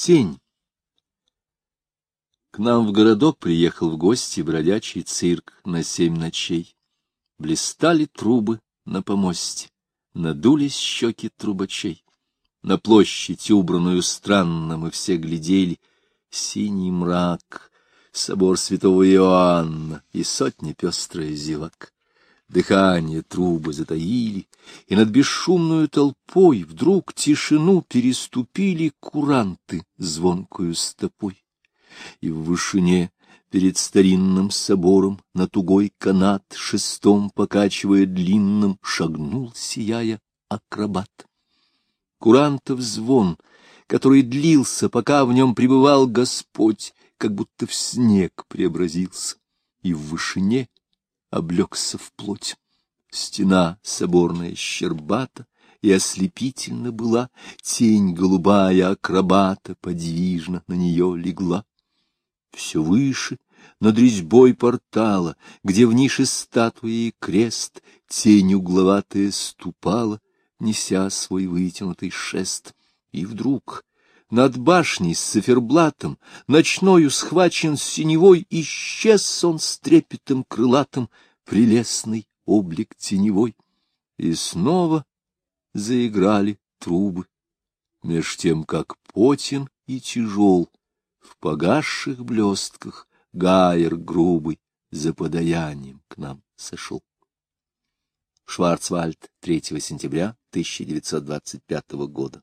Тень. К нам в городок приехал в гости бродячий цирк на семь ночей. Блистали трубы на помосте, надулись щеки трубачей. На площадь, убранную странно, мы все глядели. Синий мрак, собор святого Иоанна и сотни пестрых зевак. Дыхание трубы затаили, и над бесшумную толпой вдруг тишину переступили куранты звонкую стопой. И в вышине перед старинным собором на тугой канат шестом покачивая длинным шагнул, сияя акробат. Курантов звон, который длился, пока в нем пребывал Господь, как будто в снег преобразился, и в вышине облегся в плоть. Стена соборная щербата и ослепительно была, тень голубая акробата подвижно на нее легла. Все выше, над резьбой портала, где в нише статуи и крест, тень угловатая ступала, неся свой вытянутый шест. И вдруг над башней с циферблатом, ночною схвачен синевой, исчез он с трепетом крылатым, прелестный облик теневой. И снова заиграли трубы, меж тем, как потен и тяжел, в погасших блестках гайер грубый за подаянием к нам сошел. Шварцвальд, 3 сентября 1925 года.